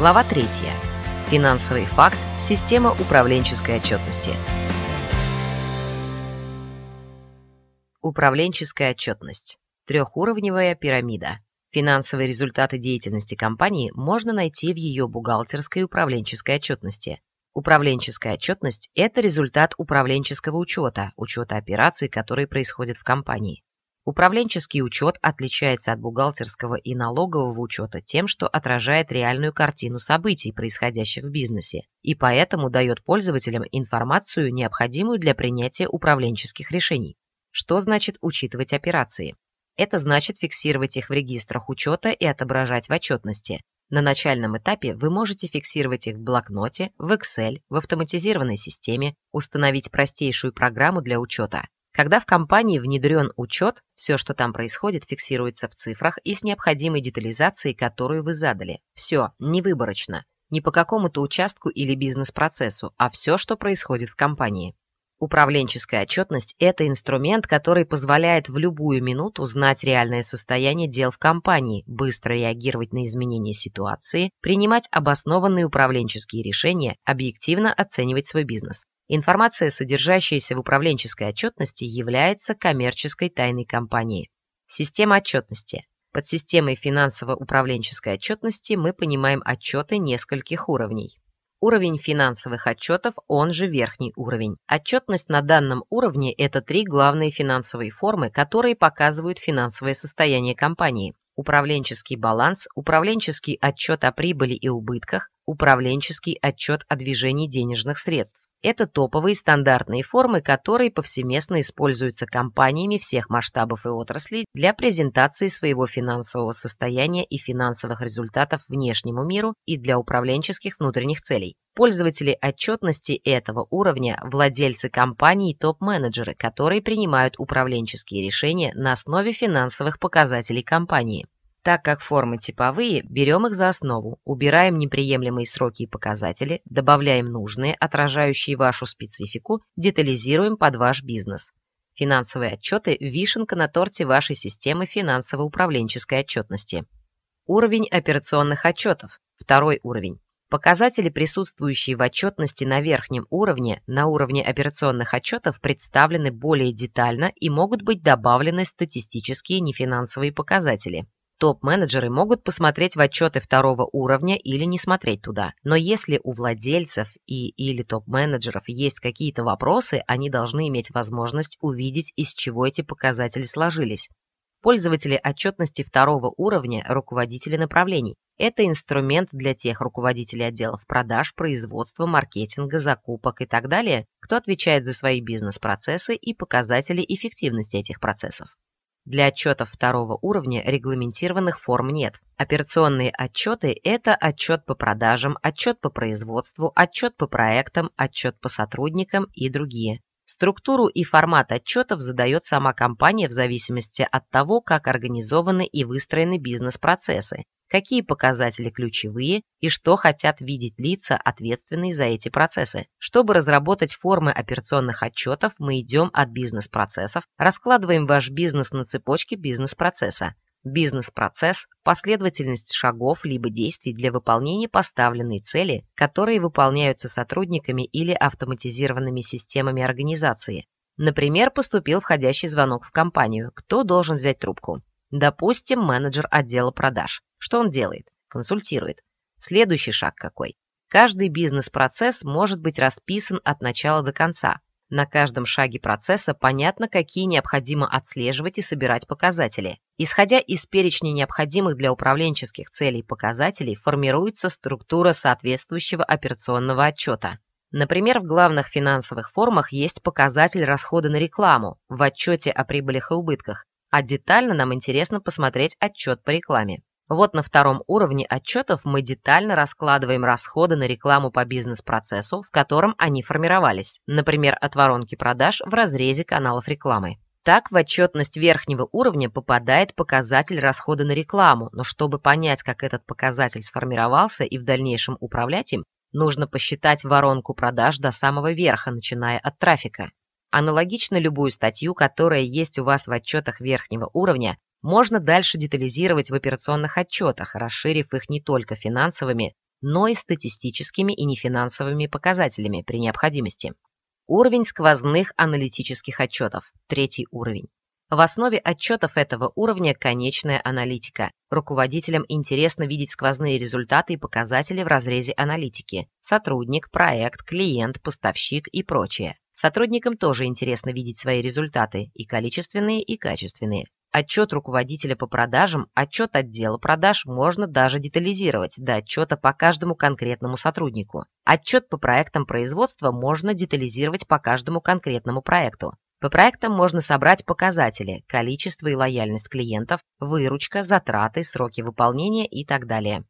Глава 3. Финансовый факт. Система управленческой отчетности. Управленческая отчетность. Трехуровневая пирамида. Финансовые результаты деятельности компании можно найти в ее бухгалтерской управленческой отчетности. Управленческая отчетность – это результат управленческого учета, учета операций, которые происходят в компании. Управленческий учет отличается от бухгалтерского и налогового учета тем, что отражает реальную картину событий, происходящих в бизнесе, и поэтому дает пользователям информацию, необходимую для принятия управленческих решений. Что значит учитывать операции? Это значит фиксировать их в регистрах учета и отображать в отчетности. На начальном этапе вы можете фиксировать их в блокноте, в Excel, в автоматизированной системе, установить простейшую программу для учета. Когда в компании внедрен учет, все, что там происходит, фиксируется в цифрах и с необходимой детализацией, которую вы задали. Все, не выборочно, не по какому-то участку или бизнес-процессу, а все, что происходит в компании. Управленческая отчетность – это инструмент, который позволяет в любую минуту знать реальное состояние дел в компании, быстро реагировать на изменения ситуации, принимать обоснованные управленческие решения, объективно оценивать свой бизнес. Информация, содержащаяся в управленческой отчетности, является коммерческой тайной компании. Система отчетности. Под системой финансово-управленческой отчетности мы понимаем отчеты нескольких уровней. Уровень финансовых отчетов, он же верхний уровень. Отчетность на данном уровне – это три главные финансовые формы, которые показывают финансовое состояние компании. Управленческий баланс, управленческий отчет о прибыли и убытках, управленческий отчет о движении денежных средств. Это топовые стандартные формы, которые повсеместно используются компаниями всех масштабов и отраслей для презентации своего финансового состояния и финансовых результатов внешнему миру и для управленческих внутренних целей. Пользователи отчетности этого уровня – владельцы компаний и топ-менеджеры, которые принимают управленческие решения на основе финансовых показателей компании. Так как формы типовые, берем их за основу, убираем неприемлемые сроки и показатели, добавляем нужные, отражающие вашу специфику, детализируем под ваш бизнес. Финансовые отчеты – вишенка на торте вашей системы финансово-управленческой отчетности. Уровень операционных отчетов. Второй уровень. Показатели, присутствующие в отчетности на верхнем уровне, на уровне операционных отчетов, представлены более детально и могут быть добавлены статистические нефинансовые показатели. Топ-менеджеры могут посмотреть в отчеты второго уровня или не смотреть туда. Но если у владельцев и или топ-менеджеров есть какие-то вопросы, они должны иметь возможность увидеть, из чего эти показатели сложились. Пользователи отчетности второго уровня – руководители направлений. Это инструмент для тех руководителей отделов продаж, производства, маркетинга, закупок и так далее, кто отвечает за свои бизнес-процессы и показатели эффективности этих процессов. Для отчетов второго уровня регламентированных форм нет. Операционные отчеты – это отчет по продажам, отчет по производству, отчет по проектам, отчет по сотрудникам и другие. Структуру и формат отчетов задает сама компания в зависимости от того, как организованы и выстроены бизнес-процессы, какие показатели ключевые и что хотят видеть лица, ответственные за эти процессы. Чтобы разработать формы операционных отчетов, мы идем от бизнес-процессов, раскладываем ваш бизнес на цепочке бизнес-процесса. Бизнес-процесс – последовательность шагов либо действий для выполнения поставленной цели, которые выполняются сотрудниками или автоматизированными системами организации. Например, поступил входящий звонок в компанию. Кто должен взять трубку? Допустим, менеджер отдела продаж. Что он делает? Консультирует. Следующий шаг какой? Каждый бизнес-процесс может быть расписан от начала до конца. На каждом шаге процесса понятно, какие необходимо отслеживать и собирать показатели. Исходя из перечня необходимых для управленческих целей показателей, формируется структура соответствующего операционного отчета. Например, в главных финансовых формах есть показатель расхода на рекламу в отчете о прибылях и убытках, а детально нам интересно посмотреть отчет по рекламе. Вот на втором уровне отчетов мы детально раскладываем расходы на рекламу по бизнес-процессу, в котором они формировались, например, от воронки продаж в разрезе каналов рекламы. Так в отчетность верхнего уровня попадает показатель расхода на рекламу, но чтобы понять, как этот показатель сформировался и в дальнейшем управлять им, нужно посчитать воронку продаж до самого верха, начиная от трафика. Аналогично любую статью, которая есть у вас в отчетах верхнего уровня, можно дальше детализировать в операционных отчетах, расширив их не только финансовыми, но и статистическими и нефинансовыми показателями при необходимости. Уровень сквозных аналитических отчетов, третий уровень. В основе отчетов этого уровня конечная аналитика. Руководителям интересно видеть сквозные результаты и показатели в разрезе аналитики. Сотрудник, проект, клиент, поставщик и прочее. Сотрудникам тоже интересно видеть свои результаты, и количественные, и качественные. Отчет руководителя по продажам, отчет отдела продаж можно даже детализировать до отчета по каждому конкретному сотруднику. Отчет по проектам производства можно детализировать по каждому конкретному проекту. По проектам можно собрать показатели, количество и лояльность клиентов, выручка, затраты, сроки выполнения и так далее.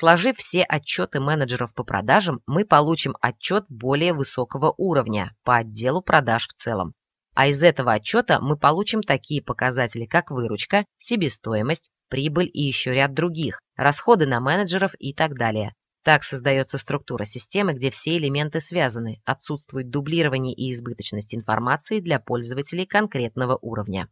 Сложив все отчеты менеджеров по продажам, мы получим отчет более высокого уровня по отделу продаж в целом. А из этого отчета мы получим такие показатели, как выручка, себестоимость, прибыль и еще ряд других, расходы на менеджеров и так далее. Так создается структура системы, где все элементы связаны, отсутствует дублирование и избыточность информации для пользователей конкретного уровня.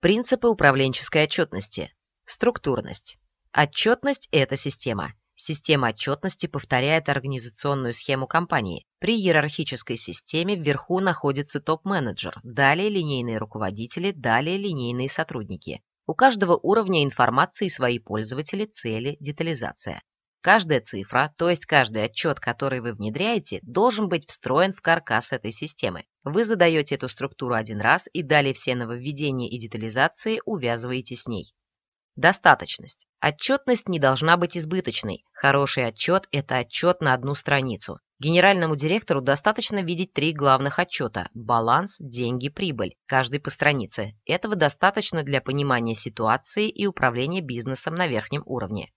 Принципы управленческой отчетности. Структурность. Отчетность – это система. Система отчетности повторяет организационную схему компании. При иерархической системе вверху находится топ-менеджер, далее линейные руководители, далее линейные сотрудники. У каждого уровня информации свои пользователи, цели, детализация. Каждая цифра, то есть каждый отчет, который вы внедряете, должен быть встроен в каркас этой системы. Вы задаете эту структуру один раз и далее все нововведения и детализации увязываете с ней. Достаточность. Отчетность не должна быть избыточной. Хороший отчет – это отчет на одну страницу. Генеральному директору достаточно видеть три главных отчета – баланс, деньги, прибыль, каждый по странице. Этого достаточно для понимания ситуации и управления бизнесом на верхнем уровне.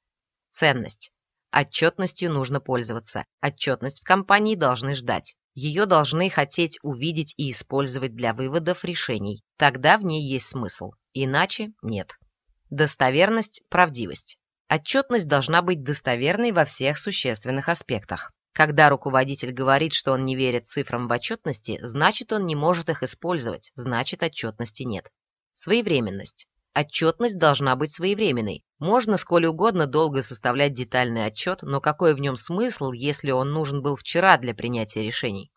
Ценность. Отчетностью нужно пользоваться. Отчетность в компании должны ждать. Ее должны хотеть увидеть и использовать для выводов решений. Тогда в ней есть смысл. Иначе нет. Достоверность, правдивость. Отчетность должна быть достоверной во всех существенных аспектах. Когда руководитель говорит, что он не верит цифрам в отчетности, значит он не может их использовать, значит отчетности нет. Своевременность. Отчетность должна быть своевременной. Можно сколь угодно долго составлять детальный отчет, но какой в нем смысл, если он нужен был вчера для принятия решений?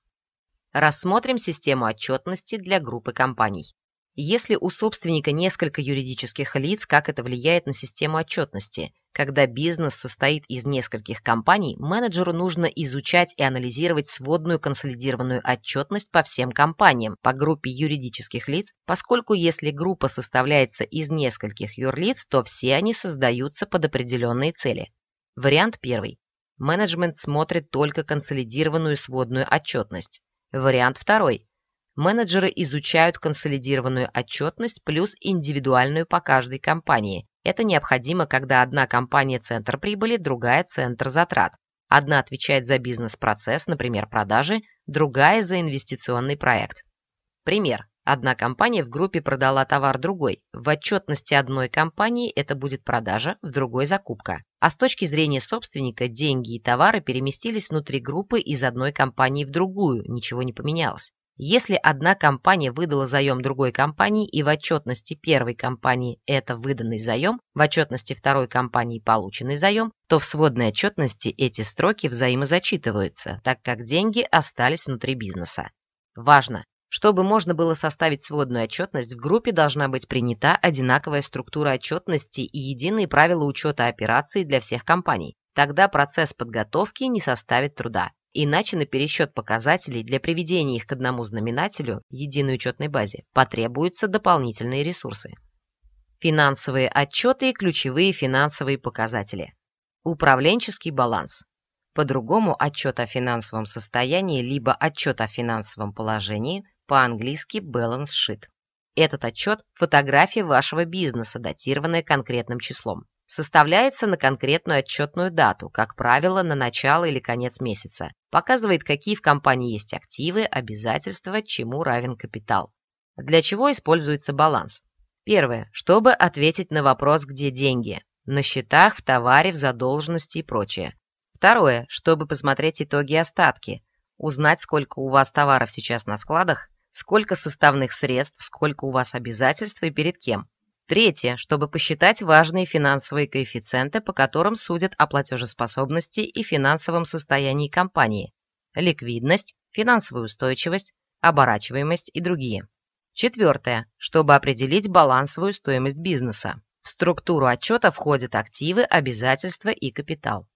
Рассмотрим систему отчетности для группы компаний. Если у собственника несколько юридических лиц, как это влияет на систему отчетности? Когда бизнес состоит из нескольких компаний, менеджеру нужно изучать и анализировать сводную консолидированную отчетность по всем компаниям по группе юридических лиц, поскольку если группа составляется из нескольких юрлиц, то все они создаются под определенные цели. Вариант первый. Менеджмент смотрит только консолидированную сводную отчетность. Вариант второй. Менеджеры изучают консолидированную отчетность плюс индивидуальную по каждой компании. Это необходимо, когда одна компания – центр прибыли, другая – центр затрат. Одна отвечает за бизнес-процесс, например, продажи, другая – за инвестиционный проект. Пример. Одна компания в группе продала товар другой. В отчетности одной компании это будет продажа, в другой – закупка. А с точки зрения собственника деньги и товары переместились внутри группы из одной компании в другую, ничего не поменялось. Если одна компания выдала заем другой компании и в отчетности первой компании это выданный заем, в отчетности второй компании полученный заем, то в сводной отчетности эти строки взаимозачитываются, так как деньги остались внутри бизнеса. Важно! Чтобы можно было составить сводную отчетность, в группе должна быть принята одинаковая структура отчетности и единые правила учета операций для всех компаний. Тогда процесс подготовки не составит труда. Иначе на пересчет показателей для приведения их к одному знаменателю, единой учетной базе, потребуются дополнительные ресурсы. Финансовые отчеты и ключевые финансовые показатели. Управленческий баланс. По-другому отчет о финансовом состоянии либо отчет о финансовом положении, по-английски balance sheet. Этот отчет – фотография вашего бизнеса, датированная конкретным числом составляется на конкретную отчетную дату, как правило, на начало или конец месяца, показывает, какие в компании есть активы, обязательства, чему равен капитал. Для чего используется баланс? Первое. Чтобы ответить на вопрос «где деньги?» На счетах, в товаре, в задолженности и прочее. Второе. Чтобы посмотреть итоги остатки. Узнать, сколько у вас товаров сейчас на складах, сколько составных средств, сколько у вас обязательств и перед кем. Третье, чтобы посчитать важные финансовые коэффициенты, по которым судят о платежеспособности и финансовом состоянии компании, ликвидность, финансовую устойчивость, оборачиваемость и другие. Четвертое, чтобы определить балансовую стоимость бизнеса. В структуру отчета входят активы, обязательства и капитал.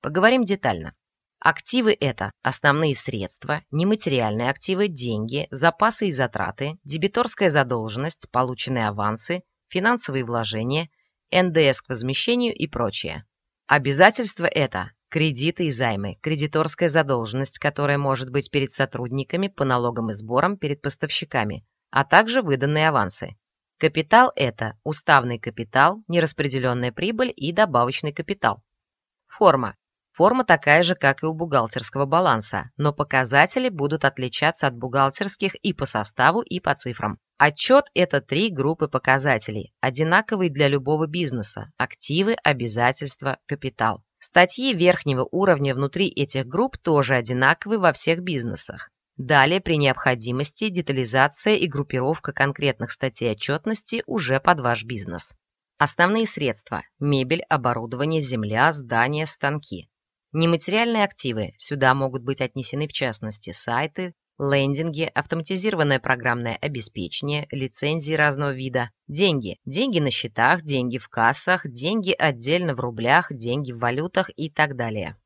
Поговорим детально. Активы – это основные средства, нематериальные активы, деньги, запасы и затраты, дебиторская задолженность, полученные авансы, финансовые вложения, НДС к возмещению и прочее. Обязательства – это кредиты и займы, кредиторская задолженность, которая может быть перед сотрудниками по налогам и сборам перед поставщиками, а также выданные авансы. Капитал – это уставный капитал, нераспределенная прибыль и добавочный капитал. Форма Форма такая же, как и у бухгалтерского баланса, но показатели будут отличаться от бухгалтерских и по составу, и по цифрам. Отчет – это три группы показателей, одинаковые для любого бизнеса – активы, обязательства, капитал. Статьи верхнего уровня внутри этих групп тоже одинаковы во всех бизнесах. Далее, при необходимости, детализация и группировка конкретных статей отчетности уже под ваш бизнес. Основные средства – мебель, оборудование, земля, здания, станки. Нематериальные активы сюда могут быть отнесены в частности сайты, лендинги, автоматизированное программное обеспечение, лицензии разного вида, деньги, деньги на счетах, деньги в кассах, деньги отдельно в рублях, деньги в валютах и так далее.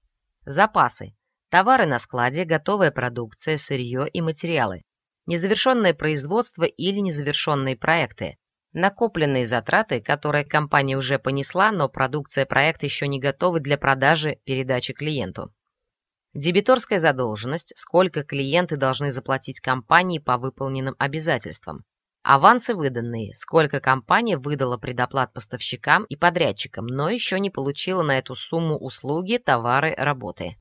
Запасы. Товары на складе, готовая продукция, сырье и материалы. Незавершенное производство или незавершенные проекты, Накопленные затраты, которые компания уже понесла, но продукция проекта еще не готова для продажи, передачи клиенту. Дебиторская задолженность, сколько клиенты должны заплатить компании по выполненным обязательствам. Авансы выданные, сколько компания выдала предоплат поставщикам и подрядчикам, но еще не получила на эту сумму услуги, товары, работы.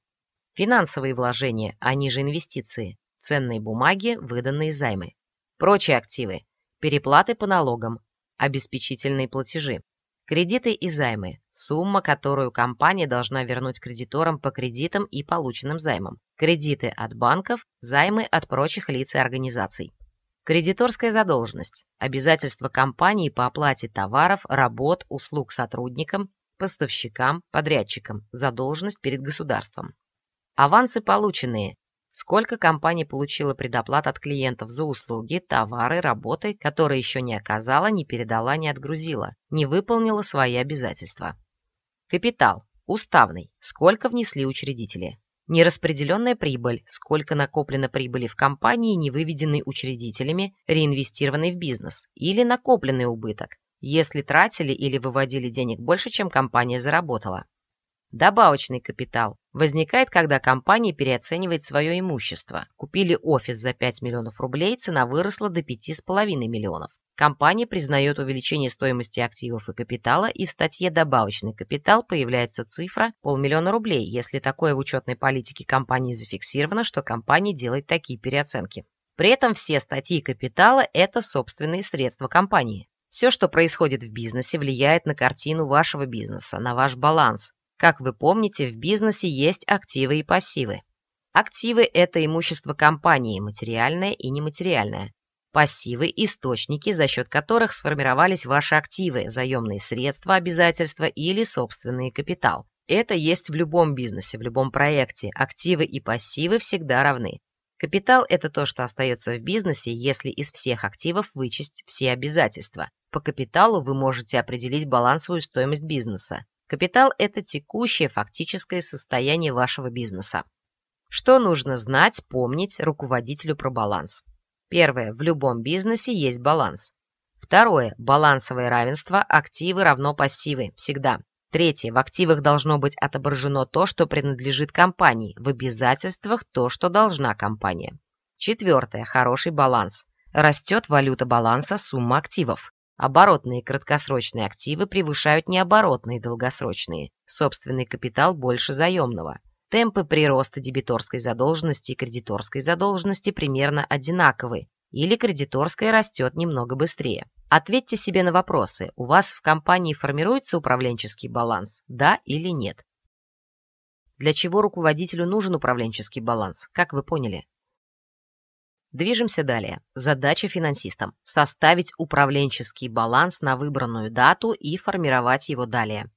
Финансовые вложения, они же инвестиции, ценные бумаги, выданные займы. Прочие активы, переплаты по налогам, обеспечительные платежи, кредиты и займы, сумма, которую компания должна вернуть кредиторам по кредитам и полученным займам, кредиты от банков, займы от прочих лиц и организаций. Кредиторская задолженность, обязательства компании по оплате товаров, работ, услуг сотрудникам, поставщикам, подрядчикам, задолженность перед государством. Авансы полученные, Сколько компания получила предоплат от клиентов за услуги, товары, работы, которые еще не оказала, не передала, не отгрузила, не выполнила свои обязательства. Капитал. Уставный. Сколько внесли учредители. Нераспределенная прибыль. Сколько накоплено прибыли в компании, не выведенной учредителями, реинвестированной в бизнес. Или накопленный убыток, если тратили или выводили денег больше, чем компания заработала. Добавочный капитал возникает, когда компания переоценивает свое имущество. Купили офис за 5 миллионов рублей, цена выросла до 5,5 миллионов. Компания признает увеличение стоимости активов и капитала, и в статье «Добавочный капитал» появляется цифра полмиллиона рублей, если такое в учетной политике компании зафиксировано, что компания делает такие переоценки. При этом все статьи капитала – это собственные средства компании. Все, что происходит в бизнесе, влияет на картину вашего бизнеса, на ваш баланс, как вы помните, в бизнесе есть активы и пассивы. Активы – это имущество компании, материальное и нематериальное. Пассивы – источники, за счет которых сформировались ваши активы, заемные средства, обязательства или собственный капитал. Это есть в любом бизнесе, в любом проекте. Активы и пассивы всегда равны. Капитал – это то, что остается в бизнесе, если из всех активов вычесть все обязательства. По капиталу вы можете определить балансовую стоимость бизнеса. Капитал – это текущее фактическое состояние вашего бизнеса. Что нужно знать, помнить руководителю про баланс? Первое. В любом бизнесе есть баланс. Второе. Балансовое равенство. Активы равно пассивы. Всегда. Третье. В активах должно быть отображено то, что принадлежит компании. В обязательствах то, что должна компания. Четвертое. Хороший баланс. Растет валюта баланса сумма активов. Оборотные краткосрочные активы превышают необоротные долгосрочные. Собственный капитал больше заемного. Темпы прироста дебиторской задолженности и кредиторской задолженности примерно одинаковы, или кредиторская растет немного быстрее. Ответьте себе на вопросы, у вас в компании формируется управленческий баланс, да или нет? Для чего руководителю нужен управленческий баланс, как вы поняли? Движемся далее. Задача финансистам – составить управленческий баланс на выбранную дату и формировать его далее.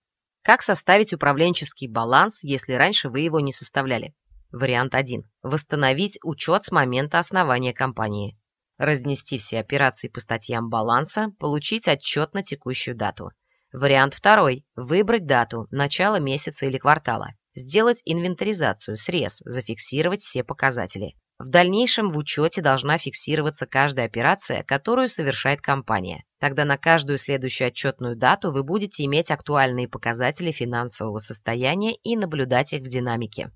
Как составить управленческий баланс, если раньше вы его не составляли? Вариант 1. Восстановить учет с момента основания компании. Разнести все операции по статьям баланса, получить отчет на текущую дату. Вариант 2. Выбрать дату, начало месяца или квартала. Сделать инвентаризацию, срез, зафиксировать все показатели. В дальнейшем в учете должна фиксироваться каждая операция, которую совершает компания. Тогда на каждую следующую отчетную дату вы будете иметь актуальные показатели финансового состояния и наблюдать их в динамике.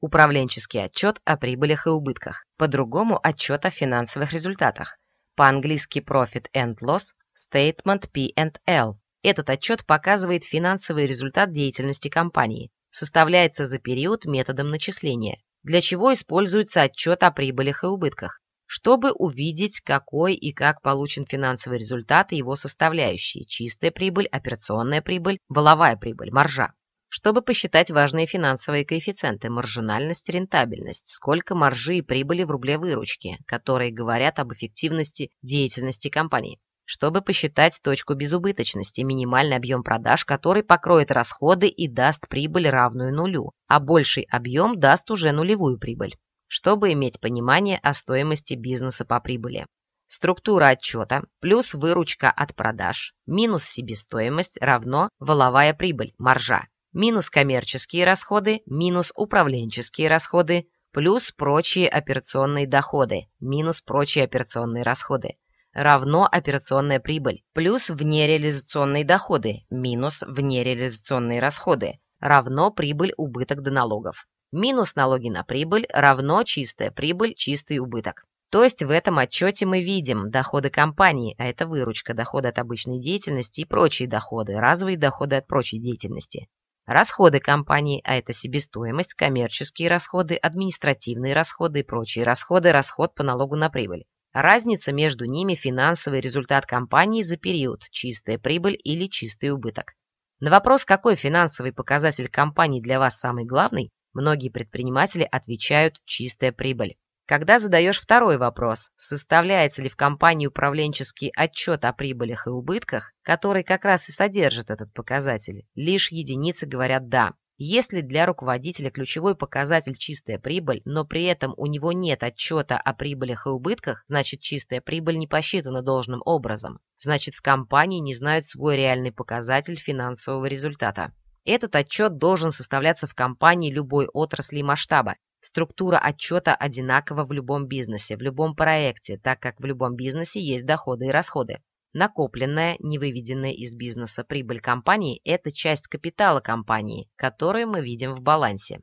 Управленческий отчет о прибылях и убытках. По-другому отчет о финансовых результатах. По-английски Profit and Loss, Statement P&L. Этот отчет показывает финансовый результат деятельности компании. Составляется за период методом начисления. Для чего используется отчет о прибылях и убытках? Чтобы увидеть, какой и как получен финансовый результат и его составляющие – чистая прибыль, операционная прибыль, воловая прибыль, маржа чтобы посчитать важные финансовые коэффициенты – маржинальность, рентабельность, сколько маржи и прибыли в рубле выручки, которые говорят об эффективности деятельности компании, чтобы посчитать точку безубыточности, минимальный объем продаж, который покроет расходы и даст прибыль равную нулю, а больший объем даст уже нулевую прибыль, чтобы иметь понимание о стоимости бизнеса по прибыли. Структура отчета плюс выручка от продаж минус себестоимость равно воловая прибыль, маржа минус коммерческие расходы, минус управленческие расходы, плюс прочие операционные доходы, минус прочие операционные расходы, равно операционная прибыль, плюс внереализационные доходы, минус внереализационные расходы, равно прибыль убыток до налогов. Минус налоги на прибыль равно чистая прибыль, чистый убыток. То есть в этом отчете мы видим доходы компании, а это выручка, доходы от обычной деятельности и прочие доходы, разовые доходы от прочей деятельности. Расходы компании, а это себестоимость, коммерческие расходы, административные расходы и прочие расходы, расход по налогу на прибыль. Разница между ними – финансовый результат компании за период, чистая прибыль или чистый убыток. На вопрос, какой финансовый показатель компании для вас самый главный, многие предприниматели отвечают «чистая прибыль». Когда задаешь второй вопрос, составляется ли в компании управленческий отчет о прибылях и убытках, который как раз и содержит этот показатель, лишь единицы говорят «да». Если для руководителя ключевой показатель чистая прибыль, но при этом у него нет отчета о прибылях и убытках, значит чистая прибыль не посчитана должным образом. Значит в компании не знают свой реальный показатель финансового результата. Этот отчет должен составляться в компании любой отрасли и масштаба, Структура отчета одинакова в любом бизнесе, в любом проекте, так как в любом бизнесе есть доходы и расходы. Накопленная, не выведенная из бизнеса прибыль компании – это часть капитала компании, которую мы видим в балансе.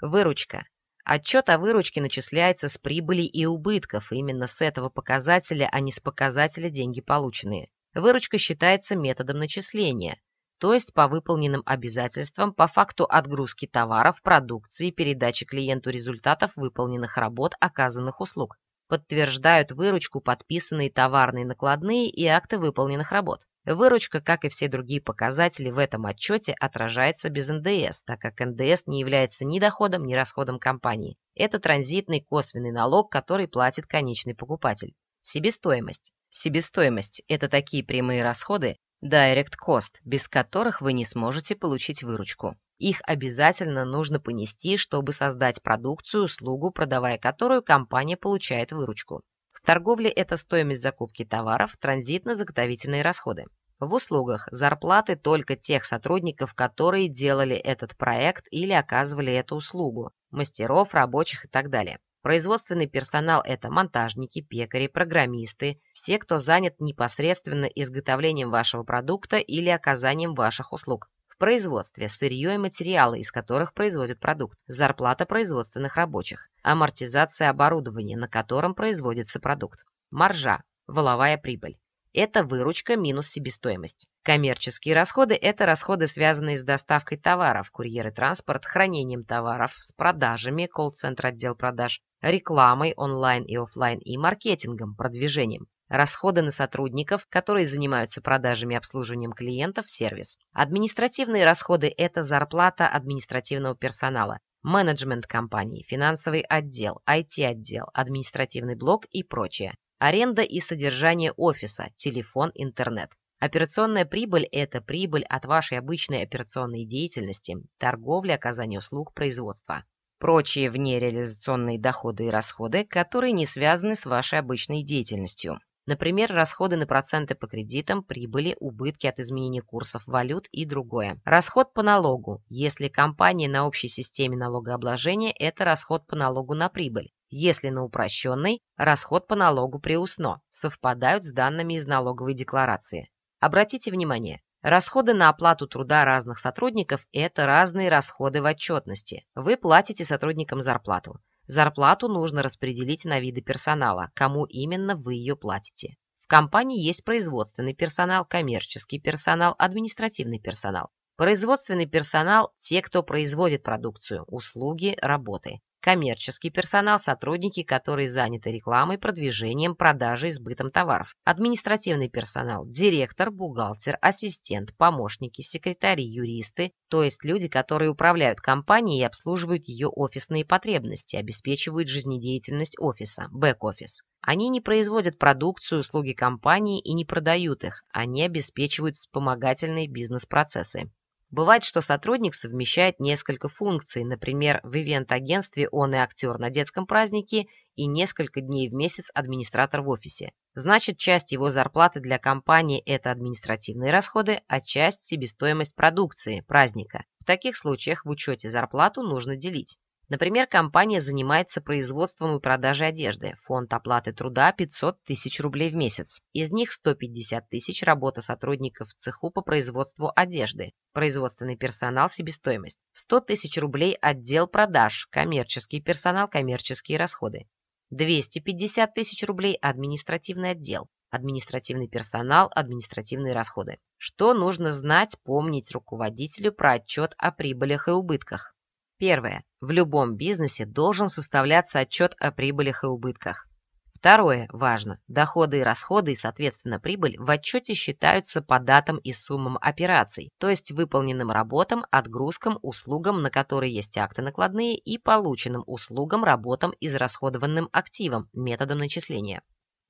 Выручка. Отчет о выручке начисляется с прибыли и убытков, именно с этого показателя, а не с показателя деньги полученные. Выручка считается методом начисления – то есть по выполненным обязательствам по факту отгрузки товаров, продукции, передачи клиенту результатов выполненных работ, оказанных услуг. Подтверждают выручку подписанные товарные накладные и акты выполненных работ. Выручка, как и все другие показатели в этом отчете, отражается без НДС, так как НДС не является ни доходом, ни расходом компании. Это транзитный косвенный налог, который платит конечный покупатель. Себестоимость. Себестоимость – это такие прямые расходы, Direct Cost, без которых вы не сможете получить выручку. Их обязательно нужно понести, чтобы создать продукцию, услугу, продавая которую компания получает выручку. В торговле это стоимость закупки товаров, транзитно-заготовительные расходы. В услугах зарплаты только тех сотрудников, которые делали этот проект или оказывали эту услугу, мастеров, рабочих и так далее. Производственный персонал – это монтажники, пекари, программисты, все, кто занят непосредственно изготовлением вашего продукта или оказанием ваших услуг. Производстве сырье и материалы, из которых производят продукт, зарплата производственных рабочих, амортизация оборудования, на котором производится продукт, маржа, воловая прибыль. Это выручка минус себестоимость. Коммерческие расходы – это расходы, связанные с доставкой товаров, курьеры транспорт, хранением товаров, с продажами, колл-центр отдел продаж, рекламой онлайн и офлайн и маркетингом, продвижением. Расходы на сотрудников, которые занимаются продажами и обслуживанием клиентов, сервис. Административные расходы – это зарплата административного персонала. менеджмент компании, финансовый отдел, IT-отдел, административный блок и прочее. Аренда и содержание офиса, телефон, интернет. Операционная прибыль – это прибыль от вашей обычной операционной деятельности, торговли, оказания услуг, производства. Прочие внереализационные доходы и расходы, которые не связаны с вашей обычной деятельностью. Например, расходы на проценты по кредитам, прибыли, убытки от изменения курсов валют и другое. Расход по налогу. Если компания на общей системе налогообложения, это расход по налогу на прибыль. Если на упрощенной, расход по налогу при УСНО совпадают с данными из налоговой декларации. Обратите внимание, расходы на оплату труда разных сотрудников – это разные расходы в отчетности. Вы платите сотрудникам зарплату. Зарплату нужно распределить на виды персонала, кому именно вы ее платите. В компании есть производственный персонал, коммерческий персонал, административный персонал. Производственный персонал – те, кто производит продукцию, услуги, работы. Коммерческий персонал – сотрудники, которые заняты рекламой, продвижением, продажей, сбытом товаров. Административный персонал – директор, бухгалтер, ассистент, помощники, секретари, юристы, то есть люди, которые управляют компанией и обслуживают ее офисные потребности, обеспечивают жизнедеятельность офиса, бэк-офис. Они не производят продукцию, услуги компании и не продают их, они обеспечивают вспомогательные бизнес-процессы. Бывает, что сотрудник совмещает несколько функций, например, в ивент-агентстве он и актер на детском празднике, и несколько дней в месяц администратор в офисе. Значит, часть его зарплаты для компании – это административные расходы, а часть – себестоимость продукции, праздника. В таких случаях в учете зарплату нужно делить. Например, компания занимается производством и продажей одежды. Фонд оплаты труда 500 тысяч рублей в месяц. Из них 150 тысяч – работа сотрудников в цеху по производству одежды. Производственный персонал – себестоимость. 100 тысяч рублей – отдел продаж, коммерческий персонал, коммерческие расходы. 250 тысяч рублей – административный отдел. Административный персонал, административные расходы. Что нужно знать, помнить руководителю про отчет о прибылях и убытках? Первое. В любом бизнесе должен составляться отчет о прибылях и убытках. Второе. Важно. Доходы и расходы и, соответственно, прибыль в отчете считаются по датам и суммам операций, то есть выполненным работам, отгрузкам, услугам, на которые есть акты накладные, и полученным услугам, работам, израсходованным активам, методом начисления.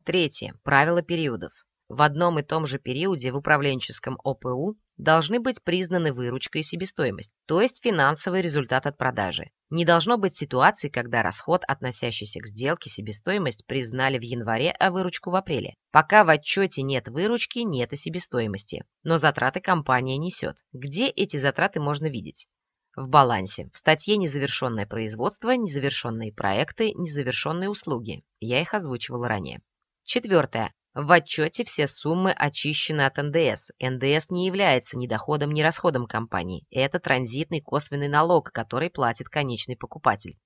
Третье. Правило периодов. В одном и том же периоде в управленческом ОПУ должны быть признаны выручка и себестоимость, то есть финансовый результат от продажи. Не должно быть ситуации, когда расход, относящийся к сделке, себестоимость признали в январе, а выручку в апреле. Пока в отчете нет выручки, нет и себестоимости. Но затраты компания несет. Где эти затраты можно видеть? В балансе. В статье «Незавершенное производство», «Незавершенные проекты», «Незавершенные услуги». Я их озвучивал ранее. Четвертое. В отчете все суммы очищены от НДС. НДС не является ни доходом, ни расходом компании. Это транзитный косвенный налог, который платит конечный покупатель.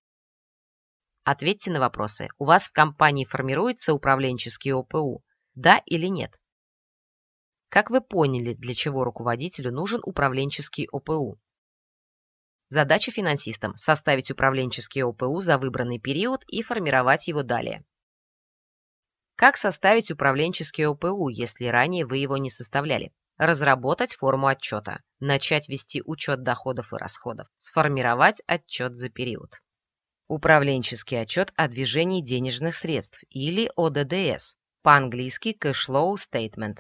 Ответьте на вопросы. У вас в компании формируется управленческий ОПУ? Да или нет? Как вы поняли, для чего руководителю нужен управленческий ОПУ? Задача финансистам – составить управленческий ОПУ за выбранный период и формировать его далее. Как составить управленческий ОПУ, если ранее вы его не составляли? Разработать форму отчета. Начать вести учет доходов и расходов. Сформировать отчет за период. Управленческий отчет о движении денежных средств или ОДДС, по-английски Cash Flow Statement.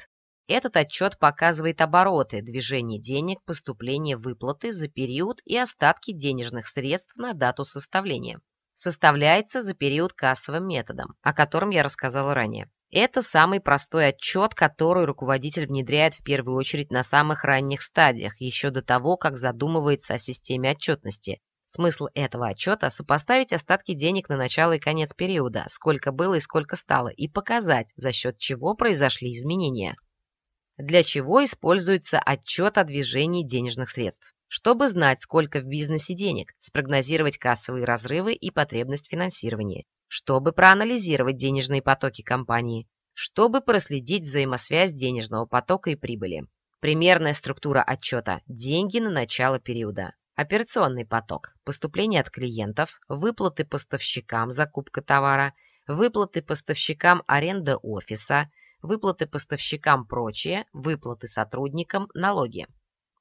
Этот отчет показывает обороты, движение денег, поступление выплаты за период и остатки денежных средств на дату составления составляется за период кассовым методом, о котором я рассказала ранее. Это самый простой отчет, который руководитель внедряет в первую очередь на самых ранних стадиях, еще до того, как задумывается о системе отчетности. Смысл этого отчета – сопоставить остатки денег на начало и конец периода, сколько было и сколько стало, и показать, за счет чего произошли изменения. Для чего используется отчет о движении денежных средств? Чтобы знать, сколько в бизнесе денег, спрогнозировать кассовые разрывы и потребность финансирования, чтобы проанализировать денежные потоки компании, чтобы проследить взаимосвязь денежного потока и прибыли. Примерная структура отчета – деньги на начало периода. Операционный поток, поступление от клиентов, выплаты поставщикам, закупка товара, выплаты поставщикам аренда офиса, выплаты поставщикам прочее, выплаты сотрудникам, налоги.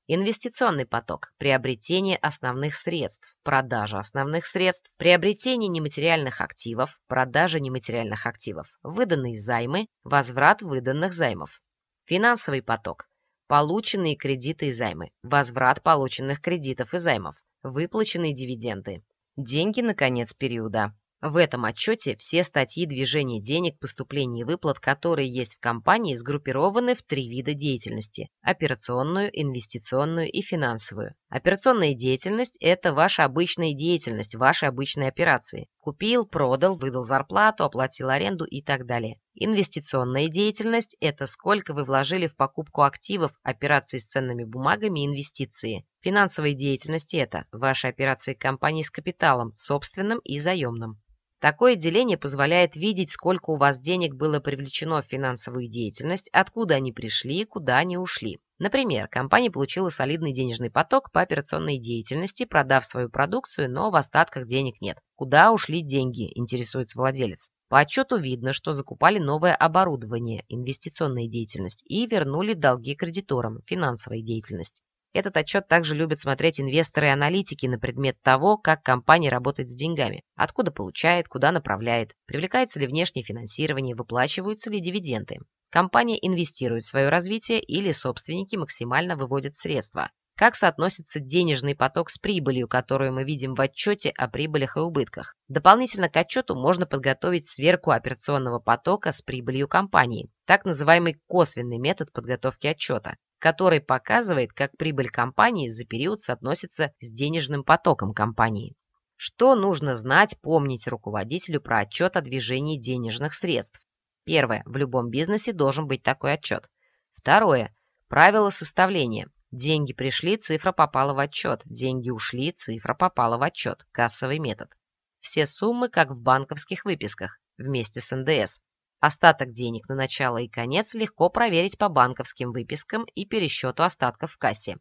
Инвестиционный поток – приобретение основных средств, продажа основных средств, приобретение нематериальных активов, продажа нематериальных активов, выданные займы, возврат выданных займов. Финансовый поток – полученные кредиты и займы, возврат полученных кредитов и займов, выплаченные дивиденды, деньги на конец периода, в этом отчете все статьи движения денег, поступлений и выплат, которые есть в компании, сгруппированы в три вида деятельности – операционную, инвестиционную и финансовую. Операционная деятельность – это ваша обычная деятельность, ваши обычные операции. Купил, продал, выдал зарплату, оплатил аренду и так далее. Инвестиционная деятельность – это сколько вы вложили в покупку активов, операции с ценными бумагами и инвестиции. Финансовая деятельность – это ваши операции компании с капиталом, собственным и заемным. Такое деление позволяет видеть, сколько у вас денег было привлечено в финансовую деятельность, откуда они пришли, куда они ушли. Например, компания получила солидный денежный поток по операционной деятельности, продав свою продукцию, но в остатках денег нет. Куда ушли деньги, интересуется владелец. По отчету видно, что закупали новое оборудование, инвестиционная деятельность, и вернули долги кредиторам, финансовая деятельность. Этот отчет также любят смотреть инвесторы и аналитики на предмет того, как компания работает с деньгами, откуда получает, куда направляет, привлекается ли внешнее финансирование, выплачиваются ли дивиденды. Компания инвестирует в свое развитие или собственники максимально выводят средства. Как соотносится денежный поток с прибылью, которую мы видим в отчете о прибылях и убытках? Дополнительно к отчету можно подготовить сверку операционного потока с прибылью компании, так называемый косвенный метод подготовки отчета который показывает, как прибыль компании за период соотносится с денежным потоком компании. Что нужно знать, помнить руководителю про отчет о движении денежных средств? Первое. В любом бизнесе должен быть такой отчет. Второе. Правила составления. Деньги пришли, цифра попала в отчет. Деньги ушли, цифра попала в отчет. Кассовый метод. Все суммы, как в банковских выписках, вместе с НДС. Остаток денег на начало и конец легко проверить по банковским выпискам и пересчету остатков в кассе.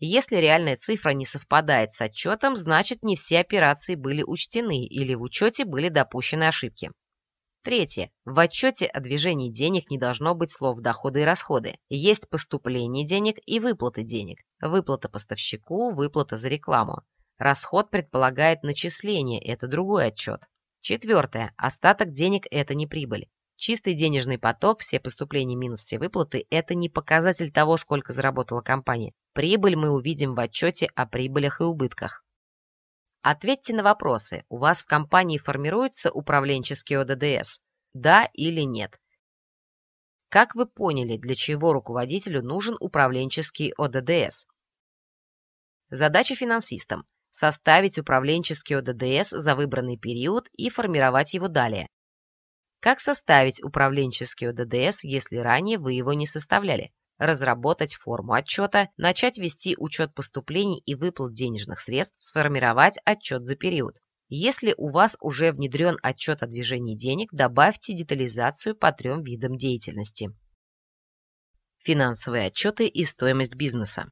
Если реальная цифра не совпадает с отчетом, значит не все операции были учтены или в учете были допущены ошибки. Третье. В отчете о движении денег не должно быть слов доходы и расходы. Есть поступление денег и выплаты денег. Выплата поставщику, выплата за рекламу. Расход предполагает начисление, это другой отчет. Четвертое. Остаток денег – это не прибыль. Чистый денежный поток, все поступления минус все выплаты – это не показатель того, сколько заработала компания. Прибыль мы увидим в отчете о прибылях и убытках. Ответьте на вопросы. У вас в компании формируется управленческий ОДДС? Да или нет? Как вы поняли, для чего руководителю нужен управленческий ОДДС? Задача финансистам – составить управленческий ОДДС за выбранный период и формировать его далее. Как составить управленческий ОДДС, если ранее вы его не составляли? Разработать форму отчета, начать вести учет поступлений и выплат денежных средств, сформировать отчет за период. Если у вас уже внедрен отчет о движении денег, добавьте детализацию по трем видам деятельности. Финансовые отчеты и стоимость бизнеса.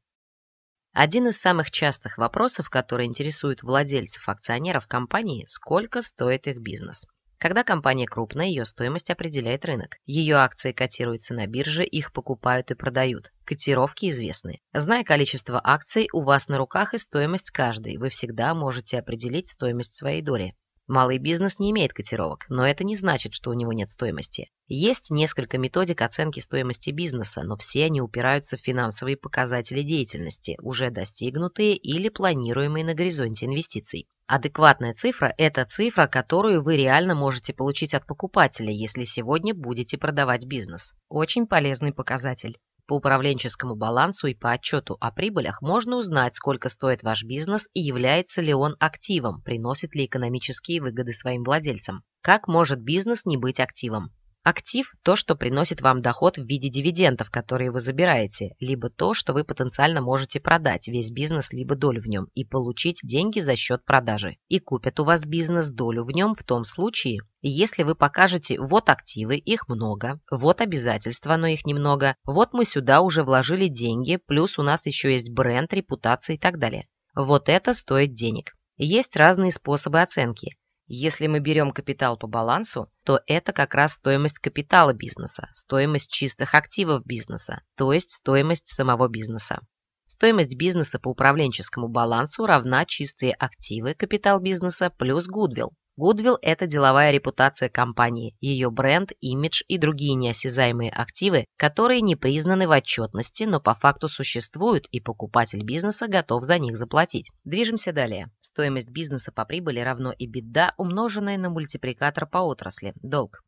Один из самых частых вопросов, который интересует владельцев акционеров компании – сколько стоит их бизнес. Когда компания крупная, ее стоимость определяет рынок. Ее акции котируются на бирже, их покупают и продают. Котировки известны. Зная количество акций, у вас на руках и стоимость каждой, вы всегда можете определить стоимость своей доли. Малый бизнес не имеет котировок, но это не значит, что у него нет стоимости. Есть несколько методик оценки стоимости бизнеса, но все они упираются в финансовые показатели деятельности, уже достигнутые или планируемые на горизонте инвестиций. Адекватная цифра – это цифра, которую вы реально можете получить от покупателя, если сегодня будете продавать бизнес. Очень полезный показатель. По управленческому балансу и по отчету о прибылях можно узнать, сколько стоит ваш бизнес и является ли он активом, приносит ли экономические выгоды своим владельцам. Как может бизнес не быть активом? Актив – то, что приносит вам доход в виде дивидендов, которые вы забираете, либо то, что вы потенциально можете продать, весь бизнес, либо долю в нем, и получить деньги за счет продажи. И купят у вас бизнес долю в нем в том случае, если вы покажете «вот активы, их много», «вот обязательства, но их немного», «вот мы сюда уже вложили деньги, плюс у нас еще есть бренд, репутация и так далее». Вот это стоит денег. Есть разные способы оценки. Если мы берем капитал по балансу, то это как раз стоимость капитала бизнеса, стоимость чистых активов бизнеса, то есть стоимость самого бизнеса. Стоимость бизнеса по управленческому балансу равна чистые активы, капитал бизнеса плюс гудвилл. Гудвилл – это деловая репутация компании, ее бренд, имидж и другие неосязаемые активы, которые не признаны в отчетности, но по факту существуют, и покупатель бизнеса готов за них заплатить. Движемся далее. Стоимость бизнеса по прибыли равно EBITDA, умноженное на мультипликатор по отрасли, долг.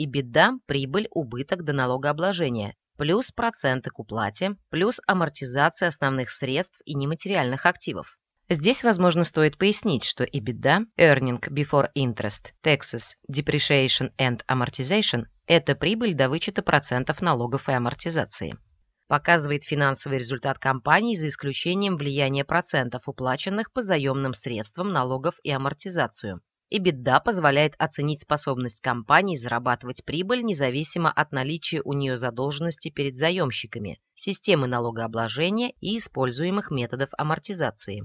EBITDA – прибыль, убыток до налогообложения, плюс проценты к уплате, плюс амортизация основных средств и нематериальных активов. Здесь, возможно, стоит пояснить, что EBITDA, Earning Before Interest, Taxes, Depreciation and Amortization – это прибыль до вычета процентов налогов и амортизации. Показывает финансовый результат компании за исключением влияния процентов, уплаченных по заемным средствам, налогов и амортизацию. EBITDA позволяет оценить способность компании зарабатывать прибыль независимо от наличия у нее задолженности перед заемщиками, системы налогообложения и используемых методов амортизации.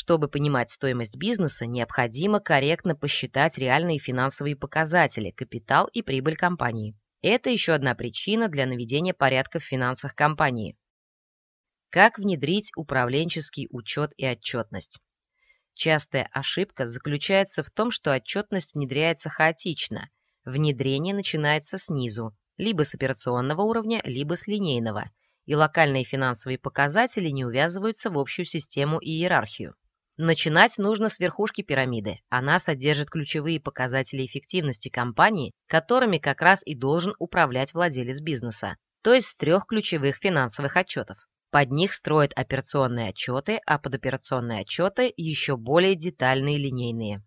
Чтобы понимать стоимость бизнеса, необходимо корректно посчитать реальные финансовые показатели, капитал и прибыль компании. Это еще одна причина для наведения порядка в финансах компании. Как внедрить управленческий учет и отчетность? Частая ошибка заключается в том, что отчетность внедряется хаотично. Внедрение начинается снизу, либо с операционного уровня, либо с линейного, и локальные финансовые показатели не увязываются в общую систему и иерархию. Начинать нужно с верхушки пирамиды. Она содержит ключевые показатели эффективности компании, которыми как раз и должен управлять владелец бизнеса, то есть с трех ключевых финансовых отчетов. Под них строят операционные отчеты, а под операционные отчеты еще более детальные линейные.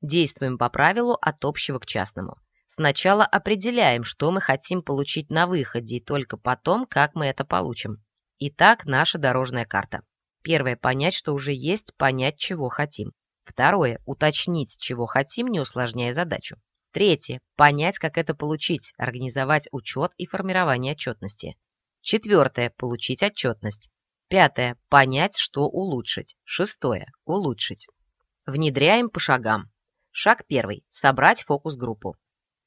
Действуем по правилу от общего к частному. Сначала определяем, что мы хотим получить на выходе, и только потом, как мы это получим. Итак, наша дорожная карта. Первое – понять, что уже есть, понять, чего хотим. Второе – уточнить, чего хотим, не усложняя задачу. Третье – понять, как это получить, организовать учет и формирование отчетности. Четвертое – получить отчетность. Пятое – понять, что улучшить. Шестое – улучшить. Внедряем по шагам. Шаг первый – собрать фокус-группу.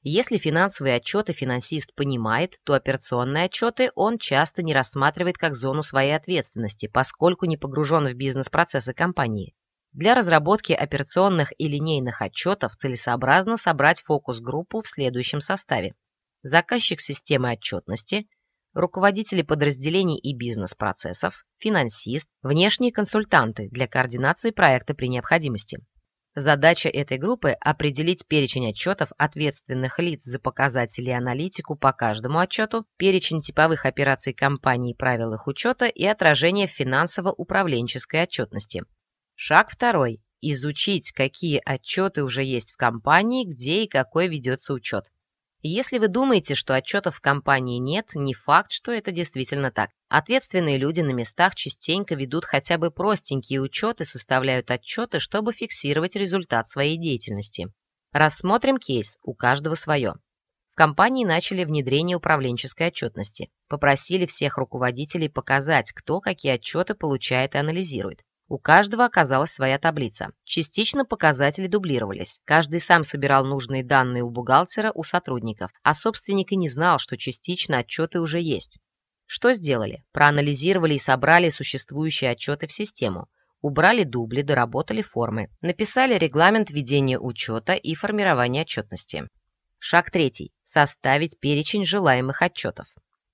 Если финансовые отчеты финансист понимает, то операционные отчеты он часто не рассматривает как зону своей ответственности, поскольку не погружен в бизнес-процессы компании. Для разработки операционных и линейных отчетов целесообразно собрать фокус-группу в следующем составе. Заказчик системы отчетности, руководители подразделений и бизнес-процессов, финансист, внешние консультанты для координации проекта при необходимости. Задача этой группы – определить перечень отчетов ответственных лиц за показатели и аналитику по каждому отчету, перечень типовых операций компании и правил их учета и отражение финансово-управленческой отчетности. Шаг второй – изучить, какие отчеты уже есть в компании, где и какой ведется учет. Если вы думаете, что отчетов в компании нет, не факт, что это действительно так. Ответственные люди на местах частенько ведут хотя бы простенькие учеты, составляют отчеты, чтобы фиксировать результат своей деятельности. Рассмотрим кейс, у каждого свое. В компании начали внедрение управленческой отчетности. Попросили всех руководителей показать, кто какие отчеты получает и анализирует. У каждого оказалась своя таблица. Частично показатели дублировались. Каждый сам собирал нужные данные у бухгалтера, у сотрудников, а собственник и не знал, что частично отчеты уже есть. Что сделали? Проанализировали и собрали существующие отчеты в систему. Убрали дубли, доработали формы. Написали регламент ведения учета и формирования отчетности. Шаг третий. Составить перечень желаемых отчетов.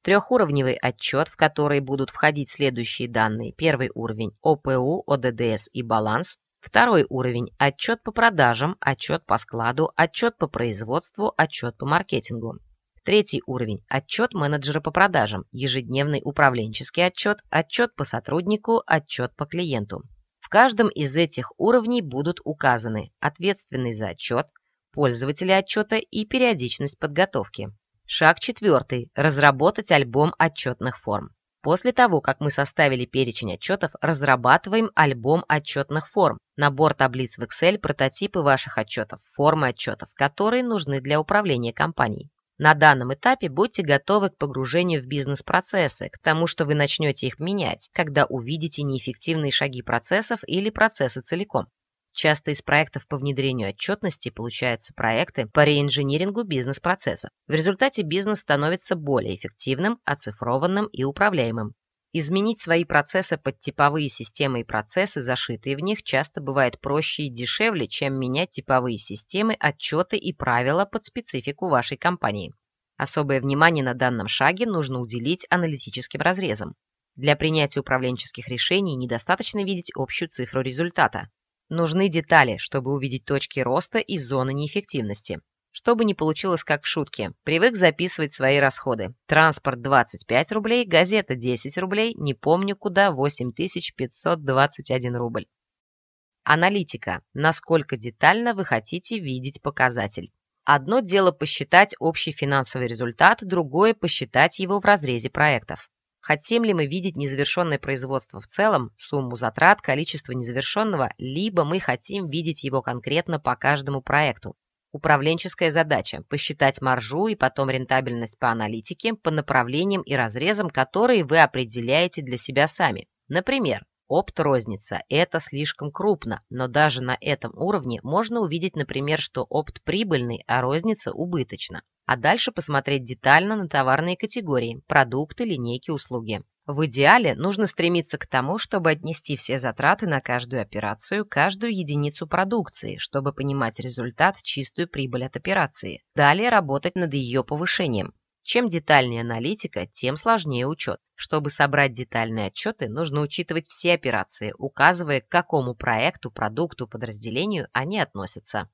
Трехуровневый отчет, в который будут входить следующие данные. Первый уровень – ОПУ, ОДДС и баланс. Второй уровень – отчет по продажам, отчет по складу, отчет по производству, отчет по маркетингу. Третий уровень – отчет менеджера по продажам, ежедневный управленческий отчет, отчет по сотруднику, отчет по клиенту. В каждом из этих уровней будут указаны ответственный за отчет, пользователи отчета и периодичность подготовки. Шаг четвертый – разработать альбом отчетных форм. После того, как мы составили перечень отчетов, разрабатываем альбом отчетных форм, набор таблиц в Excel, прототипы ваших отчетов, формы отчетов, которые нужны для управления компанией. На данном этапе будьте готовы к погружению в бизнес-процессы, к тому, что вы начнете их менять, когда увидите неэффективные шаги процессов или процессы целиком. Часто из проектов по внедрению отчетности получаются проекты по реинжинирингу бизнес-процессов. В результате бизнес становится более эффективным, оцифрованным и управляемым. Изменить свои процессы под типовые системы и процессы, зашитые в них, часто бывает проще и дешевле, чем менять типовые системы, отчеты и правила под специфику вашей компании. Особое внимание на данном шаге нужно уделить аналитическим разрезам. Для принятия управленческих решений недостаточно видеть общую цифру результата. Нужны детали, чтобы увидеть точки роста и зоны неэффективности. Чтобы не получилось как в шутке, привык записывать свои расходы. Транспорт 25 рублей, газета 10 рублей, не помню куда 8521 рубль. Аналитика. Насколько детально вы хотите видеть показатель. Одно дело посчитать общий финансовый результат, другое посчитать его в разрезе проектов. Хотим ли мы видеть незавершенное производство в целом, сумму затрат, количество незавершенного, либо мы хотим видеть его конкретно по каждому проекту. Управленческая задача – посчитать маржу и потом рентабельность по аналитике, по направлениям и разрезам, которые вы определяете для себя сами. Например, опт-розница – это слишком крупно, но даже на этом уровне можно увидеть, например, что опт прибыльный, а розница убыточна. А дальше посмотреть детально на товарные категории – продукты, линейки, услуги. В идеале нужно стремиться к тому, чтобы отнести все затраты на каждую операцию, каждую единицу продукции, чтобы понимать результат, чистую прибыль от операции. Далее работать над ее повышением. Чем детальнее аналитика, тем сложнее учет. Чтобы собрать детальные отчеты, нужно учитывать все операции, указывая, к какому проекту, продукту, подразделению они относятся.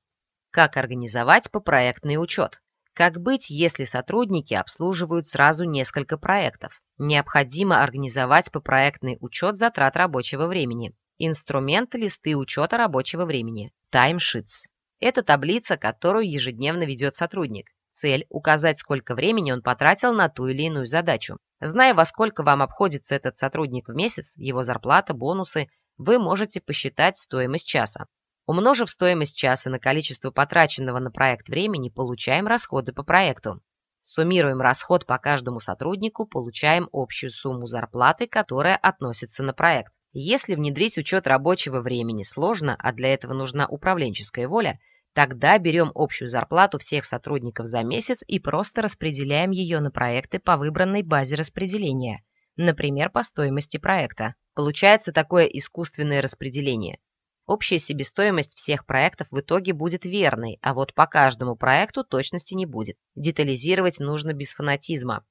Как организовать попроектный учет? Как быть, если сотрудники обслуживают сразу несколько проектов? Необходимо организовать попроектный учет затрат рабочего времени. Инструмент листы учета рабочего времени. Timesheets. Это таблица, которую ежедневно ведет сотрудник. Цель – указать, сколько времени он потратил на ту или иную задачу. Зная, во сколько вам обходится этот сотрудник в месяц, его зарплата, бонусы, вы можете посчитать стоимость часа. Умножив стоимость часа на количество потраченного на проект времени, получаем расходы по проекту. Суммируем расход по каждому сотруднику, получаем общую сумму зарплаты, которая относится на проект. Если внедрить учет рабочего времени сложно, а для этого нужна управленческая воля, тогда берем общую зарплату всех сотрудников за месяц и просто распределяем ее на проекты по выбранной базе распределения, например, по стоимости проекта. Получается такое искусственное распределение. Общая себестоимость всех проектов в итоге будет верной, а вот по каждому проекту точности не будет. Детализировать нужно без фанатизма.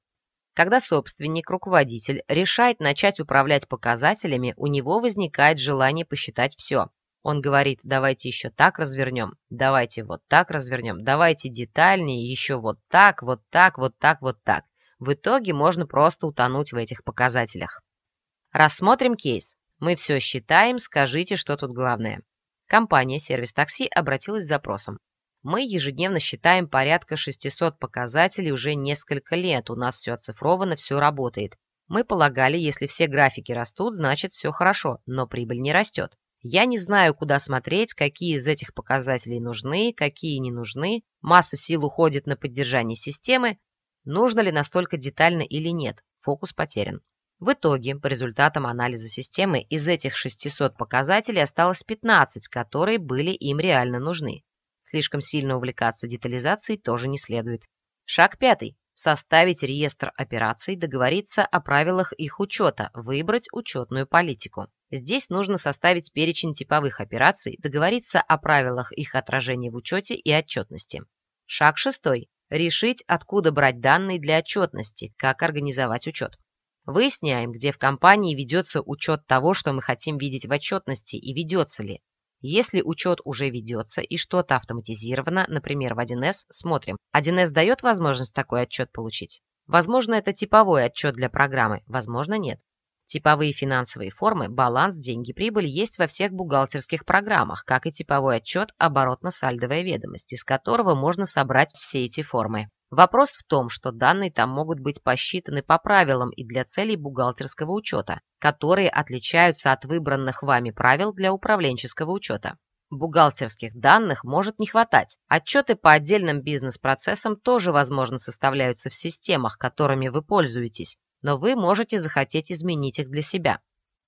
Когда собственник, руководитель, решает начать управлять показателями, у него возникает желание посчитать все. Он говорит, давайте еще так развернем, давайте вот так развернем, давайте детальнее, еще вот так, вот так, вот так, вот так. В итоге можно просто утонуть в этих показателях. Рассмотрим кейс. Мы все считаем, скажите, что тут главное. Компания «Сервис такси» обратилась с запросом. Мы ежедневно считаем порядка 600 показателей уже несколько лет. У нас все оцифровано, все работает. Мы полагали, если все графики растут, значит все хорошо, но прибыль не растет. Я не знаю, куда смотреть, какие из этих показателей нужны, какие не нужны. Масса сил уходит на поддержание системы. Нужно ли настолько детально или нет? Фокус потерян. В итоге, по результатам анализа системы, из этих 600 показателей осталось 15, которые были им реально нужны. Слишком сильно увлекаться детализацией тоже не следует. Шаг пятый. Составить реестр операций, договориться о правилах их учета, выбрать учетную политику. Здесь нужно составить перечень типовых операций, договориться о правилах их отражения в учете и отчетности. Шаг шестой. Решить, откуда брать данные для отчетности, как организовать учет. Выясняем, где в компании ведется учет того, что мы хотим видеть в отчетности и ведется ли. Если учет уже ведется и что-то автоматизировано, например, в 1С, смотрим. 1С дает возможность такой отчет получить? Возможно, это типовой отчет для программы, возможно, нет. Типовые финансовые формы, баланс, деньги, прибыль есть во всех бухгалтерских программах, как и типовой отчет оборотно-сальдовая ведомость, из которого можно собрать все эти формы. Вопрос в том, что данные там могут быть посчитаны по правилам и для целей бухгалтерского учета, которые отличаются от выбранных вами правил для управленческого учета. Бухгалтерских данных может не хватать. Отчеты по отдельным бизнес-процессам тоже, возможно, составляются в системах, которыми вы пользуетесь, но вы можете захотеть изменить их для себя.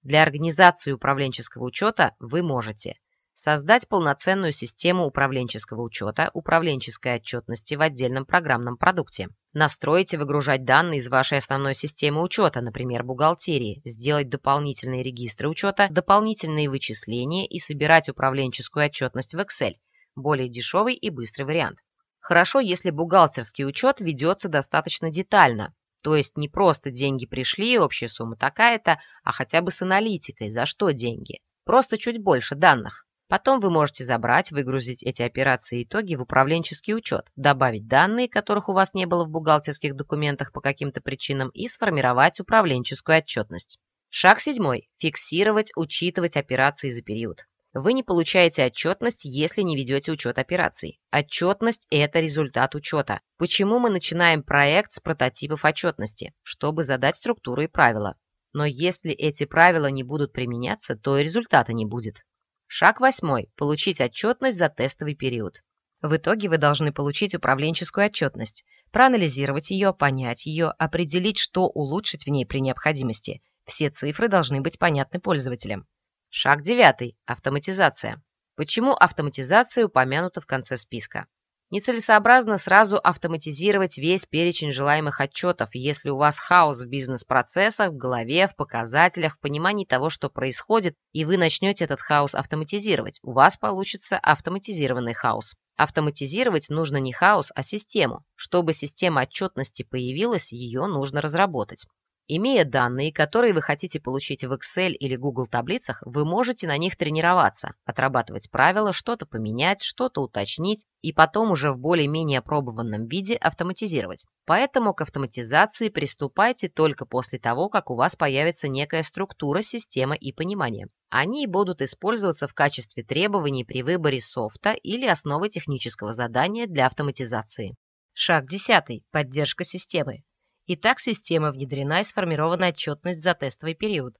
Для организации управленческого учета вы можете Создать полноценную систему управленческого учета, управленческой отчетности в отдельном программном продукте. Настроить и выгружать данные из вашей основной системы учета, например, бухгалтерии, сделать дополнительные регистры учета, дополнительные вычисления и собирать управленческую отчетность в Excel. Более дешевый и быстрый вариант. Хорошо, если бухгалтерский учет ведется достаточно детально, то есть не просто деньги пришли, общая сумма такая-то, а хотя бы с аналитикой, за что деньги. Просто чуть больше данных. Потом вы можете забрать, выгрузить эти операции и итоги в управленческий учет, добавить данные, которых у вас не было в бухгалтерских документах по каким-то причинам, и сформировать управленческую отчетность. Шаг седьмой. Фиксировать, учитывать операции за период. Вы не получаете отчетность, если не ведете учет операций. Отчетность – это результат учета. Почему мы начинаем проект с прототипов отчетности? Чтобы задать структуру и правила. Но если эти правила не будут применяться, то и результата не будет. Шаг восьмой. Получить отчетность за тестовый период. В итоге вы должны получить управленческую отчетность, проанализировать ее, понять ее, определить, что улучшить в ней при необходимости. Все цифры должны быть понятны пользователям. Шаг девятый. Автоматизация. Почему автоматизация упомянута в конце списка? Нецелесообразно сразу автоматизировать весь перечень желаемых отчетов, если у вас хаос в бизнес-процессах, в голове, в показателях, в понимании того, что происходит, и вы начнете этот хаос автоматизировать. У вас получится автоматизированный хаос. Автоматизировать нужно не хаос, а систему. Чтобы система отчетности появилась, ее нужно разработать. Имея данные, которые вы хотите получить в Excel или Google таблицах, вы можете на них тренироваться, отрабатывать правила, что-то поменять, что-то уточнить и потом уже в более-менее опробованном виде автоматизировать. Поэтому к автоматизации приступайте только после того, как у вас появится некая структура, система и понимание. Они будут использоваться в качестве требований при выборе софта или основы технического задания для автоматизации. Шаг 10. Поддержка системы. Итак, система внедрена и сформирована отчетность за тестовый период.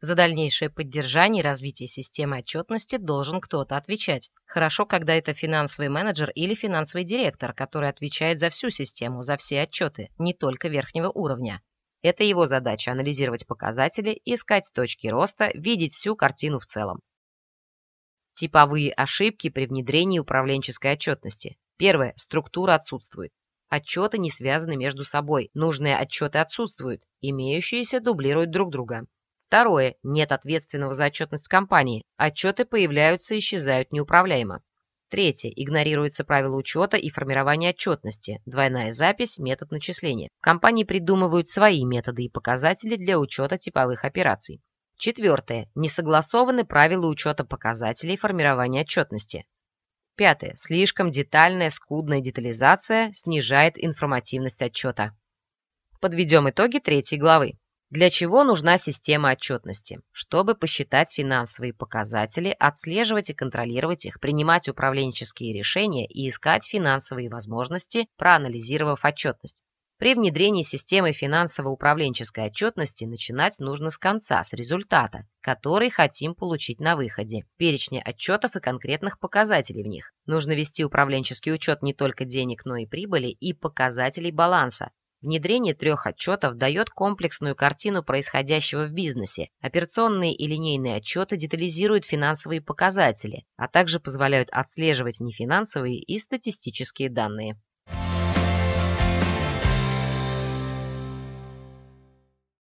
За дальнейшее поддержание и развитие системы отчетности должен кто-то отвечать. Хорошо, когда это финансовый менеджер или финансовый директор, который отвечает за всю систему, за все отчеты, не только верхнего уровня. Это его задача – анализировать показатели, искать точки роста, видеть всю картину в целом. Типовые ошибки при внедрении управленческой отчетности. Первое. Структура отсутствует. Отчеты не связаны между собой, нужные отчеты отсутствуют, имеющиеся дублируют друг друга. Второе. Нет ответственного за отчетность компании. Отчеты появляются и исчезают неуправляемо. Третье. Игнорируются правила учета и формирования отчетности. Двойная запись, метод начисления. Компании придумывают свои методы и показатели для учета типовых операций. Четвертое. Не согласованы правила учета показателей формирования отчетности. Пятое. Слишком детальная, скудная детализация снижает информативность отчета. Подведем итоги третьей главы. Для чего нужна система отчетности? Чтобы посчитать финансовые показатели, отслеживать и контролировать их, принимать управленческие решения и искать финансовые возможности, проанализировав отчетность. При внедрении системы финансово-управленческой отчетности начинать нужно с конца, с результата, который хотим получить на выходе, перечня отчетов и конкретных показателей в них. Нужно вести управленческий учет не только денег, но и прибыли и показателей баланса. Внедрение трех отчетов дает комплексную картину происходящего в бизнесе. Операционные и линейные отчеты детализируют финансовые показатели, а также позволяют отслеживать нефинансовые и статистические данные.